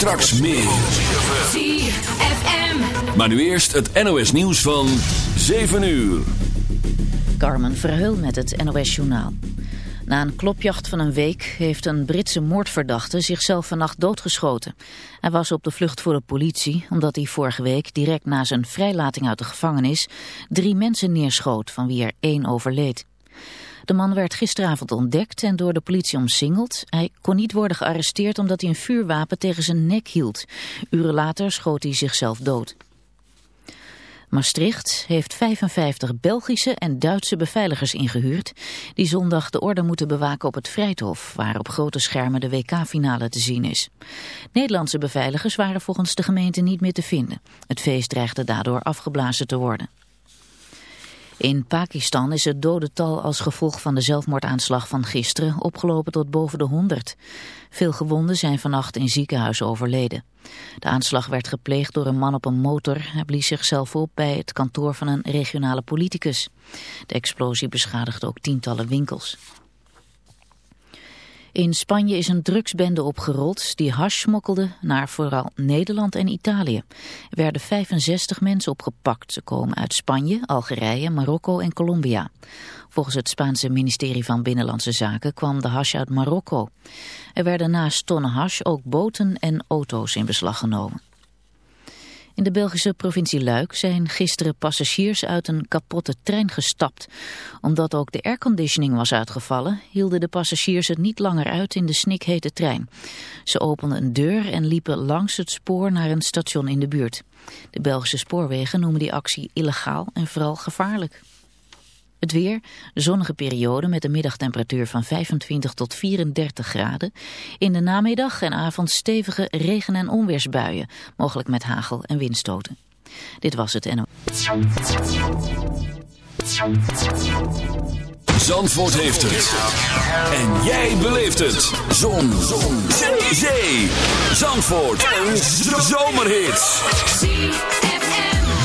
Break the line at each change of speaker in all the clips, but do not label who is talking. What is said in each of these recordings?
Straks meer.
ZFM.
Maar nu eerst het NOS nieuws van 7 uur.
Carmen Verheul met het NOS Journaal. Na een klopjacht van een week heeft een Britse moordverdachte zichzelf vannacht doodgeschoten. Hij was op de vlucht voor de politie omdat hij vorige week direct na zijn vrijlating uit de gevangenis drie mensen neerschoot van wie er één overleed. De man werd gisteravond ontdekt en door de politie omsingeld. Hij kon niet worden gearresteerd omdat hij een vuurwapen tegen zijn nek hield. Uren later schoot hij zichzelf dood. Maastricht heeft 55 Belgische en Duitse beveiligers ingehuurd... die zondag de orde moeten bewaken op het Vrijthof... waar op grote schermen de WK-finale te zien is. Nederlandse beveiligers waren volgens de gemeente niet meer te vinden. Het feest dreigde daardoor afgeblazen te worden. In Pakistan is het dodental als gevolg van de zelfmoordaanslag van gisteren opgelopen tot boven de 100. Veel gewonden zijn vannacht in ziekenhuizen overleden. De aanslag werd gepleegd door een man op een motor. Hij blies zichzelf op bij het kantoor van een regionale politicus. De explosie beschadigde ook tientallen winkels. In Spanje is een drugsbende opgerold die hash smokkelde naar vooral Nederland en Italië. Er werden 65 mensen opgepakt. Ze komen uit Spanje, Algerije, Marokko en Colombia. Volgens het Spaanse ministerie van Binnenlandse Zaken kwam de hash uit Marokko. Er werden naast tonnen hash ook boten en auto's in beslag genomen. In de Belgische provincie Luik zijn gisteren passagiers uit een kapotte trein gestapt. Omdat ook de airconditioning was uitgevallen, hielden de passagiers het niet langer uit in de snikhete trein. Ze openden een deur en liepen langs het spoor naar een station in de buurt. De Belgische spoorwegen noemen die actie illegaal en vooral gevaarlijk. Het weer, zonnige periode met een middagtemperatuur van 25 tot 34 graden. In de namiddag en avond stevige regen- en onweersbuien, mogelijk met hagel en windstoten. Dit was het NO.
Zandvoort heeft het. En jij beleeft het. Zon. Zon. Zee. Zandvoort. Een zomerhit.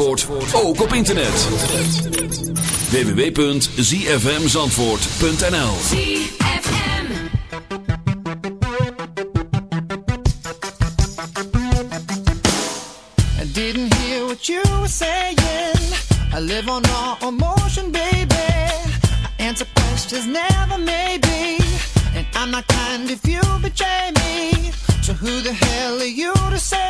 Ook op internet. www.zfmzandvoort.nl
I didn't hear what you were saying. I live on all emotion, baby. I answer questions, never maybe And I'm not kind if you betray me. So who the hell are you to say?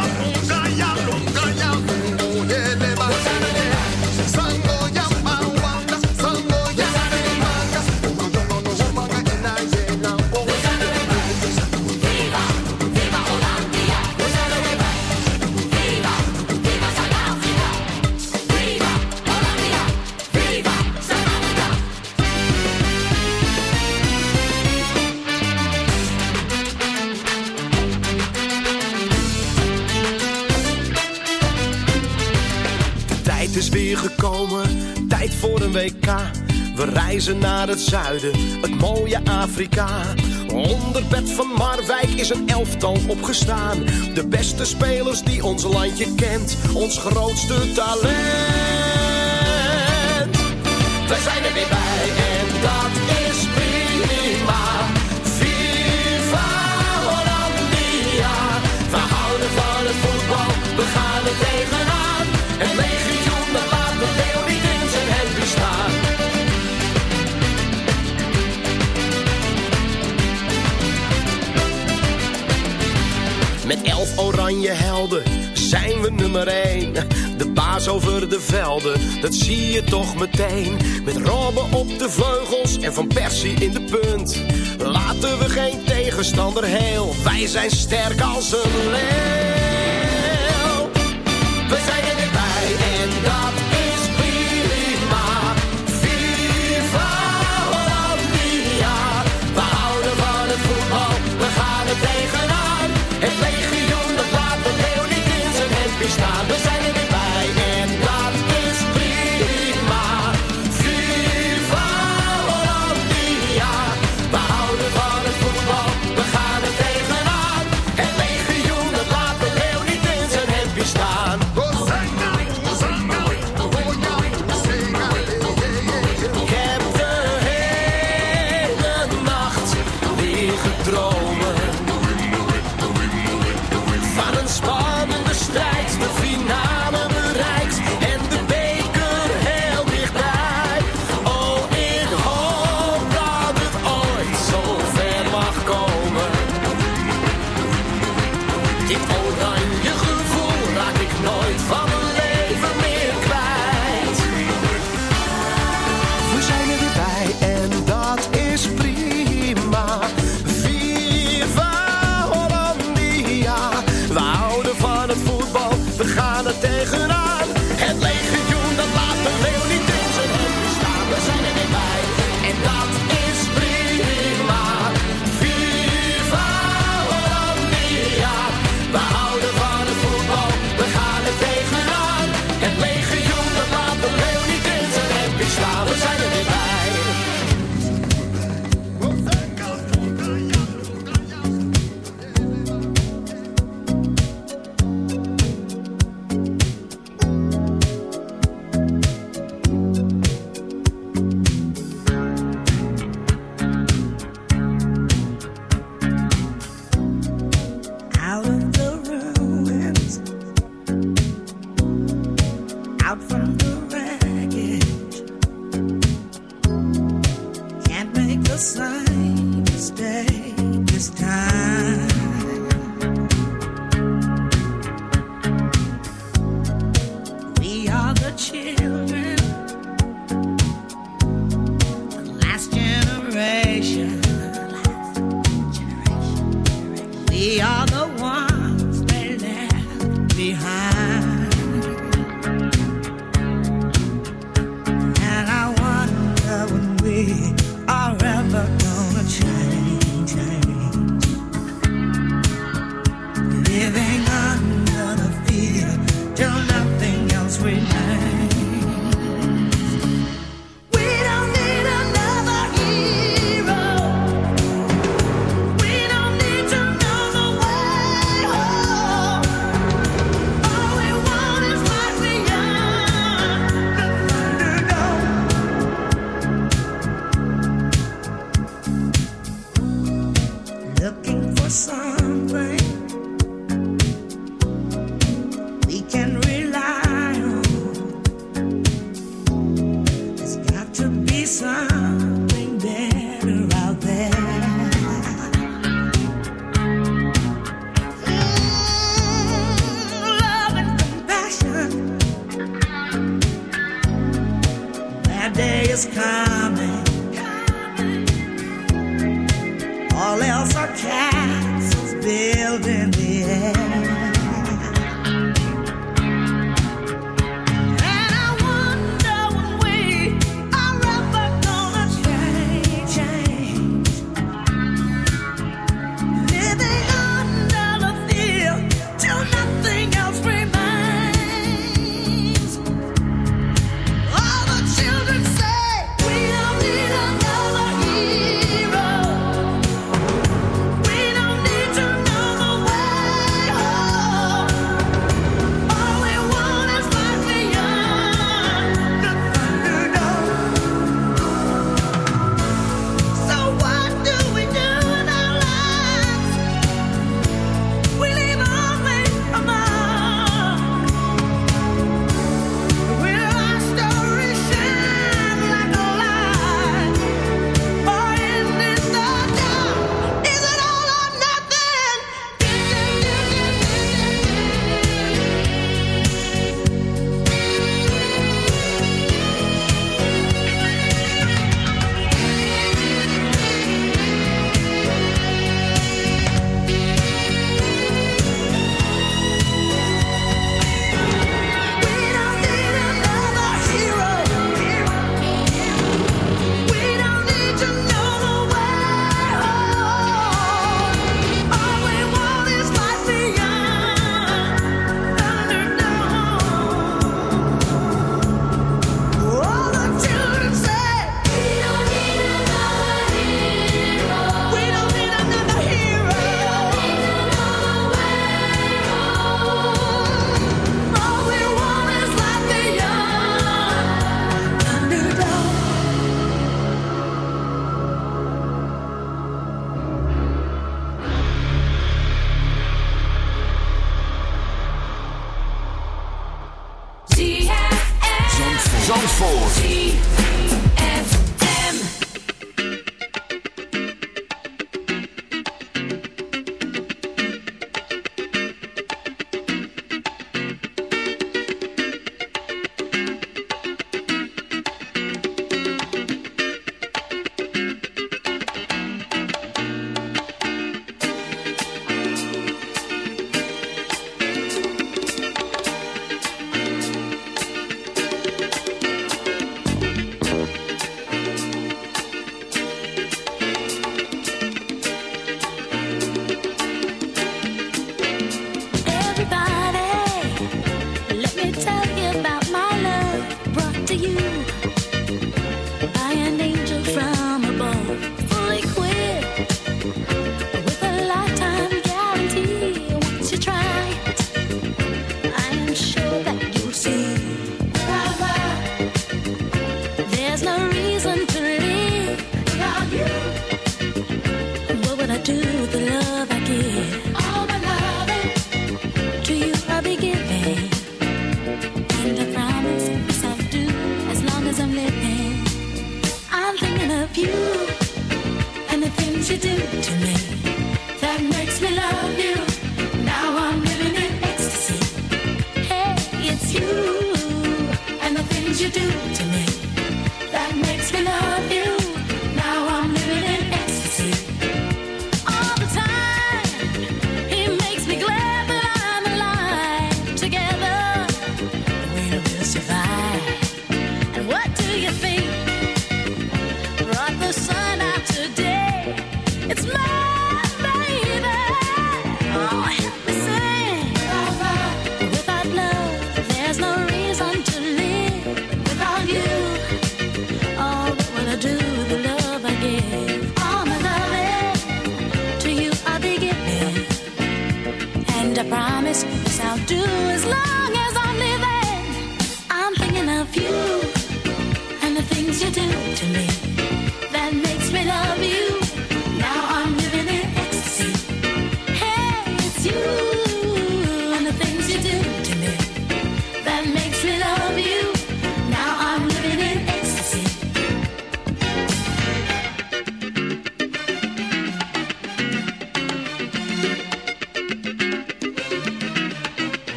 somewhere,
naar het zuiden, het mooie Afrika. Onder bed van Marwijk is een elftal opgestaan. De beste spelers die ons landje kent, ons grootste talent. Wij zijn er weer bij en dat is prima. Viva Hollandia. We houden van het voetbal, we gaan oranje helden zijn we nummer 1. De baas over de velden, dat zie je toch meteen. Met Robben op de vleugels en Van Persie in de punt. Laten we geen tegenstander heel, wij zijn sterk als een leeuw. We zijn er weer bij en dat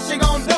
she you're